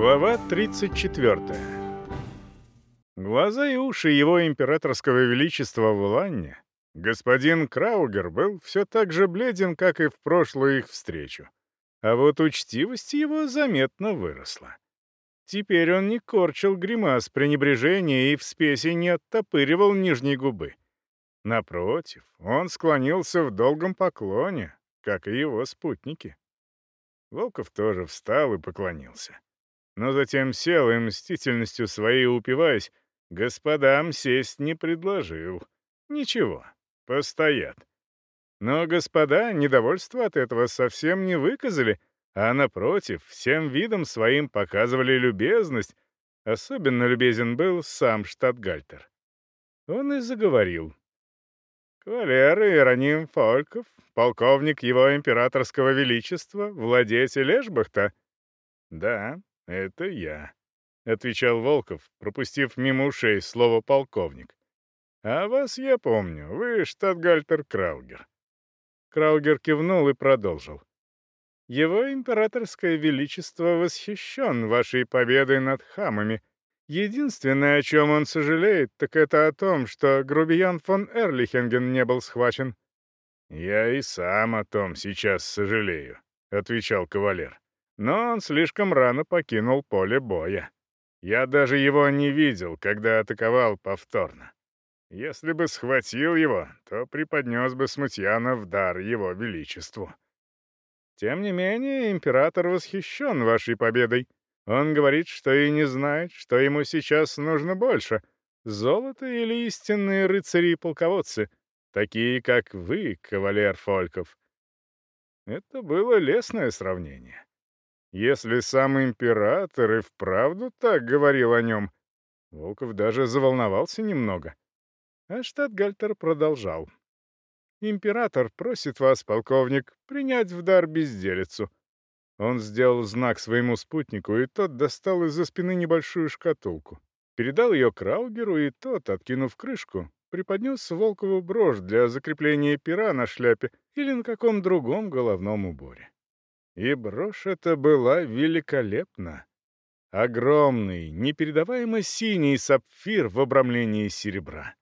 Глава 34. Глаза и уши его императорского величества в Ланне господин Краугер был все так же бледен, как и в прошлую их встречу. А вот учтивость его заметно выросла. Теперь он не корчил гримас пренебрежения и в спеси не оттопыривал нижней губы. Напротив, он склонился в долгом поклоне, как и его спутники. Волков тоже встал и поклонился но затем сел и мстительностью своей упиваясь, господам сесть не предложил. Ничего, постоят. Но господа недовольство от этого совсем не выказали, а напротив, всем видом своим показывали любезность. Особенно любезен был сам штатгальтер. Он и заговорил. «Кавалер Иероним Фольков, полковник его императорского величества, владетель Эшбахта». «Да, «Это я», — отвечал Волков, пропустив мимо ушей слово «полковник». «А вас я помню. Вы штатгальтер Краугер». Краугер кивнул и продолжил. «Его императорское величество восхищен вашей победой над хамами. Единственное, о чем он сожалеет, так это о том, что грубиян фон Эрлихенген не был схвачен». «Я и сам о том сейчас сожалею», — отвечал кавалер но он слишком рано покинул поле боя. Я даже его не видел, когда атаковал повторно. Если бы схватил его, то преподнес бы Смутьяна в дар его величеству. Тем не менее, император восхищен вашей победой. Он говорит, что и не знает, что ему сейчас нужно больше — золото или истинные рыцари и полководцы, такие как вы, кавалер Фольков. Это было лесное сравнение. Если сам император и вправду так говорил о нем, Волков даже заволновался немного. А штатгальтер продолжал. «Император просит вас, полковник, принять в дар безделицу». Он сделал знак своему спутнику, и тот достал из-за спины небольшую шкатулку. Передал ее Краугеру, и тот, откинув крышку, преподнес Волкову брошь для закрепления пера на шляпе или на каком другом головном уборе. И брошь эта была великолепна. Огромный, непередаваемо синий сапфир в обрамлении серебра.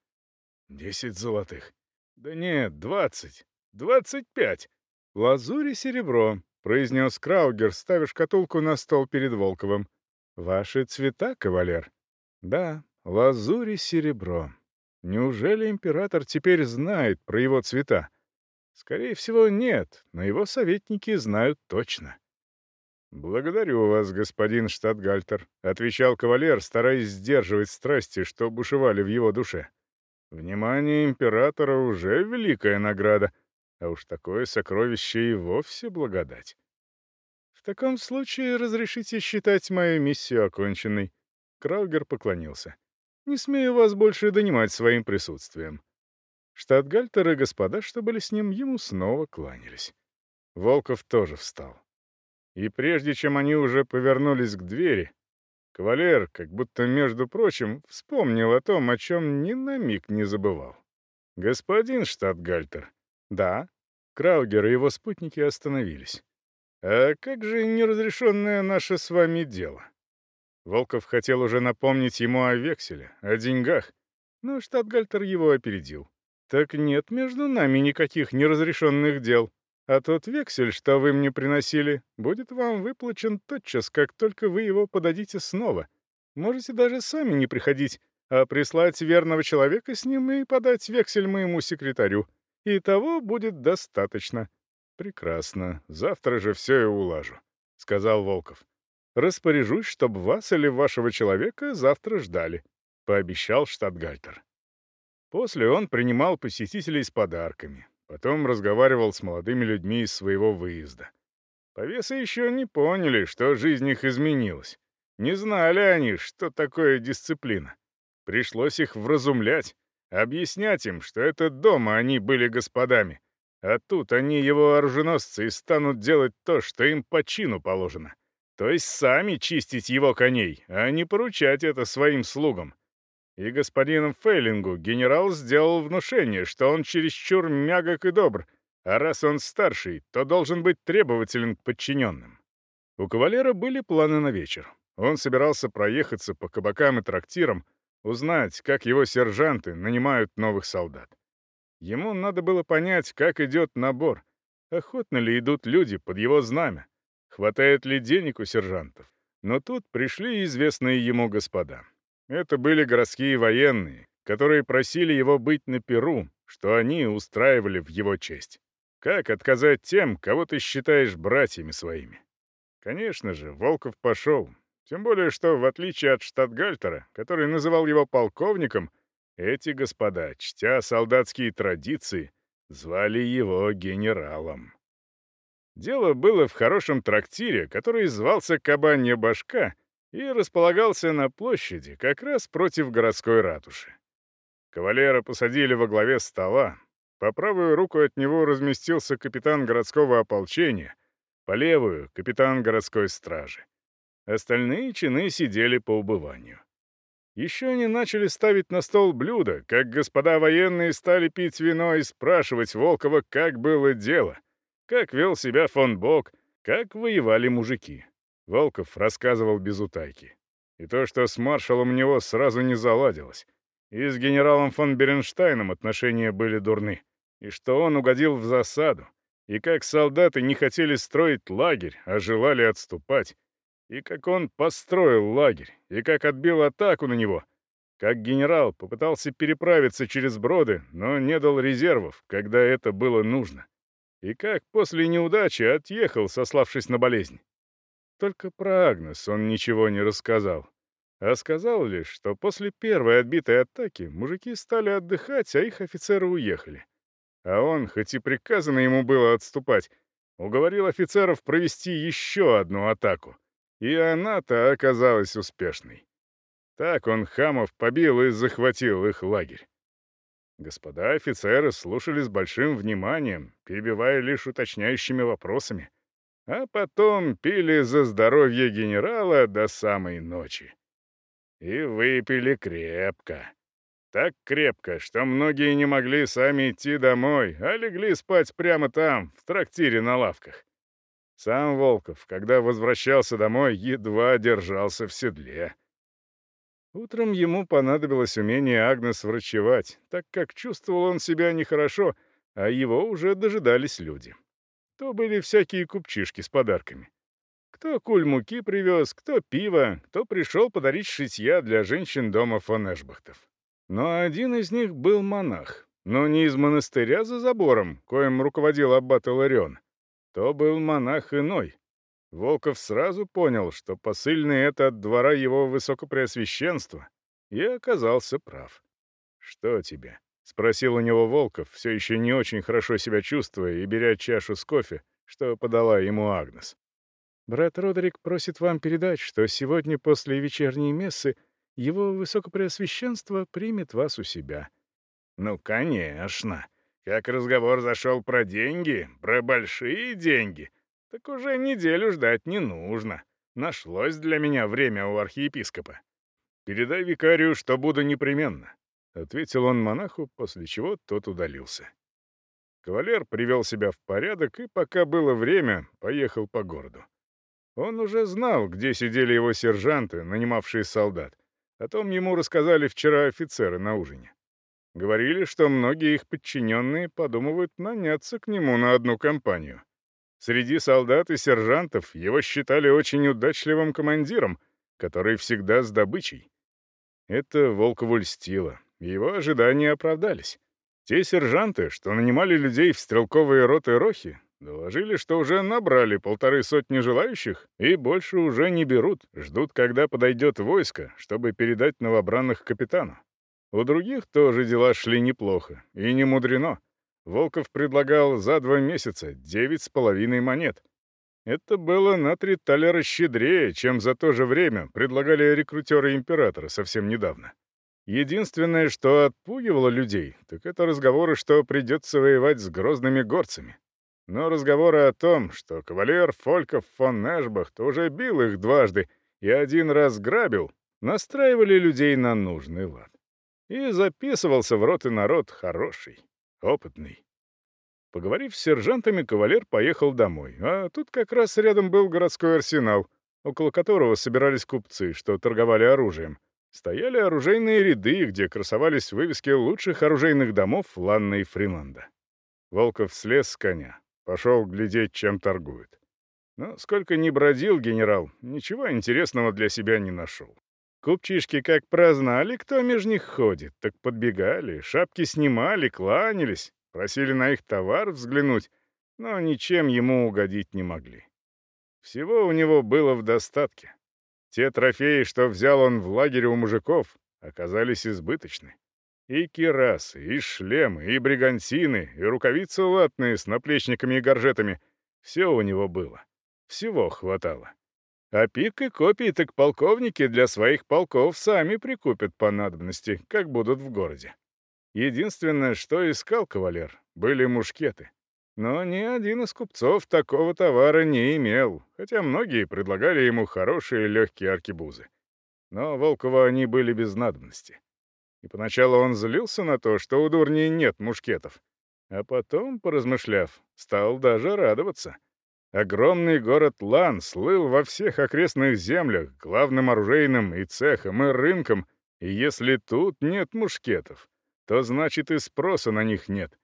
Десять золотых. Да нет, двадцать. Двадцать пять. Лазурь и серебро, — произнес Краугер, ставя шкатулку на стол перед Волковым. «Ваши цвета, кавалер?» «Да, лазурь и серебро. Неужели император теперь знает про его цвета? Скорее всего, нет, но его советники знают точно. «Благодарю вас, господин Штатгальтер», — отвечал кавалер, стараясь сдерживать страсти, что бушевали в его душе. «Внимание императора уже великая награда, а уж такое сокровище и вовсе благодать». «В таком случае разрешите считать мою миссию оконченной». Краугер поклонился. «Не смею вас больше донимать своим присутствием что и господа, что были с ним, ему снова кланялись. Волков тоже встал. И прежде чем они уже повернулись к двери, кавалер, как будто, между прочим, вспомнил о том, о чем ни на миг не забывал. «Господин Штатгальтер?» «Да». Краугер и его спутники остановились. «А как же неразрешенное наше с вами дело?» Волков хотел уже напомнить ему о векселе, о деньгах, но Штатгальтер его опередил. «Так нет между нами никаких неразрешенных дел. А тот вексель, что вы мне приносили, будет вам выплачен тотчас, как только вы его подадите снова. Можете даже сами не приходить, а прислать верного человека с ним и подать вексель моему секретарю. И того будет достаточно». «Прекрасно. Завтра же все и улажу», — сказал Волков. «Распоряжусь, чтобы вас или вашего человека завтра ждали», — пообещал штатгальтер. После он принимал посетителей с подарками, потом разговаривал с молодыми людьми из своего выезда. Повесы еще не поняли, что жизнь их изменилась. Не знали они, что такое дисциплина. Пришлось их вразумлять, объяснять им, что это дома они были господами, а тут они его оруженосцы и станут делать то, что им по чину положено. То есть сами чистить его коней, а не поручать это своим слугам и господином Фейлингу генерал сделал внушение, что он чересчур мягок и добр, а раз он старший, то должен быть требователен к подчиненным. У кавалера были планы на вечер. Он собирался проехаться по кабакам и трактирам, узнать, как его сержанты нанимают новых солдат. Ему надо было понять, как идет набор, охотно ли идут люди под его знамя, хватает ли денег у сержантов. Но тут пришли известные ему господа. Это были городские военные, которые просили его быть на Перу, что они устраивали в его честь. Как отказать тем, кого ты считаешь братьями своими? Конечно же, Волков пошел. Тем более, что, в отличие от штатгальтера, который называл его полковником, эти господа, чтя солдатские традиции, звали его генералом. Дело было в хорошем трактире, который звался «Кабанья башка», и располагался на площади как раз против городской ратуши. Кавалера посадили во главе стола. По правую руку от него разместился капитан городского ополчения, по левую — капитан городской стражи. Остальные чины сидели по убыванию. Еще не начали ставить на стол блюда, как господа военные стали пить вино и спрашивать Волкова, как было дело, как вел себя фон Бок, как воевали мужики. Волков рассказывал без утайки. И то, что с маршалом у него сразу не заладилось. И с генералом фон Беренштайном отношения были дурны. И что он угодил в засаду. И как солдаты не хотели строить лагерь, а желали отступать. И как он построил лагерь. И как отбил атаку на него. Как генерал попытался переправиться через броды, но не дал резервов, когда это было нужно. И как после неудачи отъехал, сославшись на болезнь. Только про Агнес он ничего не рассказал. А сказал лишь, что после первой отбитой атаки мужики стали отдыхать, а их офицеры уехали. А он, хоть и приказано ему было отступать, уговорил офицеров провести еще одну атаку. И она-то оказалась успешной. Так он хамов побил и захватил их лагерь. Господа офицеры слушали с большим вниманием, перебивая лишь уточняющими вопросами — а потом пили за здоровье генерала до самой ночи. И выпили крепко. Так крепко, что многие не могли сами идти домой, а легли спать прямо там, в трактире на лавках. Сам Волков, когда возвращался домой, едва держался в седле. Утром ему понадобилось умение Агнес врачевать, так как чувствовал он себя нехорошо, а его уже дожидались люди то были всякие купчишки с подарками. Кто куль муки привез, кто пиво, кто пришел подарить шитья для женщин дома фон Эшбахтов. Но один из них был монах, но не из монастыря за забором, коим руководил аббат Иларион. То был монах иной. Волков сразу понял, что посыльный это от двора его высокопреосвященства, и оказался прав. Что тебе? Спросил у него Волков, все еще не очень хорошо себя чувствуя и беря чашу с кофе, что подала ему Агнес. «Брат Родерик просит вам передать, что сегодня после вечерней мессы его высокопреосвященство примет вас у себя». «Ну, конечно. Как разговор зашел про деньги, про большие деньги, так уже неделю ждать не нужно. Нашлось для меня время у архиепископа. Передай викарию, что буду непременно ответил он монаху, после чего тот удалился. Кавалер привел себя в порядок и, пока было время, поехал по городу. Он уже знал, где сидели его сержанты, нанимавшие солдат. О том ему рассказали вчера офицеры на ужине. Говорили, что многие их подчиненные подумывают наняться к нему на одну компанию. Среди солдат и сержантов его считали очень удачливым командиром, который всегда с добычей. Это Волкову льстило. Его ожидания оправдались. Те сержанты, что нанимали людей в стрелковые роты Рохи, доложили, что уже набрали полторы сотни желающих и больше уже не берут, ждут, когда подойдет войско, чтобы передать новобранных капитану. У других тоже дела шли неплохо, и не мудрено. Волков предлагал за два месяца девять с половиной монет. Это было на три талера щедрее, чем за то же время предлагали рекрутеры императора совсем недавно. Единственное, что отпугивало людей, так это разговоры, что придется воевать с грозными горцами. Но разговоры о том, что кавалер Фольков фон Эшбахт уже бил их дважды и один раз грабил, настраивали людей на нужный лад. И записывался в рот и народ хороший, опытный. Поговорив с сержантами, кавалер поехал домой, а тут как раз рядом был городской арсенал, около которого собирались купцы, что торговали оружием. Стояли оружейные ряды, где красовались вывески лучших оружейных домов Ланна и Фриланда. Волков слез с коня, пошел глядеть, чем торгуют. Но сколько ни бродил генерал, ничего интересного для себя не нашел. Купчишки как прознали, кто между них ходит, так подбегали, шапки снимали, кланялись, просили на их товар взглянуть, но ничем ему угодить не могли. Всего у него было в достатке. Те трофеи, что взял он в лагере у мужиков, оказались избыточны. И кирасы, и шлемы, и бригантины, и рукавицы латные с наплечниками и горжетами. Все у него было. Всего хватало. А пик и копии так полковники для своих полков сами прикупят по надобности, как будут в городе. Единственное, что искал кавалер, были мушкеты. Но ни один из купцов такого товара не имел, хотя многие предлагали ему хорошие легкие аркебузы. Но Волкова они были без надобности. И поначалу он злился на то, что у дурней нет мушкетов. А потом, поразмышляв, стал даже радоваться. Огромный город Лан слыл во всех окрестных землях главным оружейным и цехом, и рынком, и если тут нет мушкетов, то значит и спроса на них нет.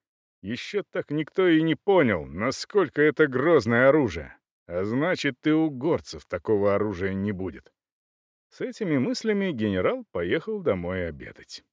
Еще так никто и не понял, насколько это грозное оружие. А значит, и у горцев такого оружия не будет. С этими мыслями генерал поехал домой обедать.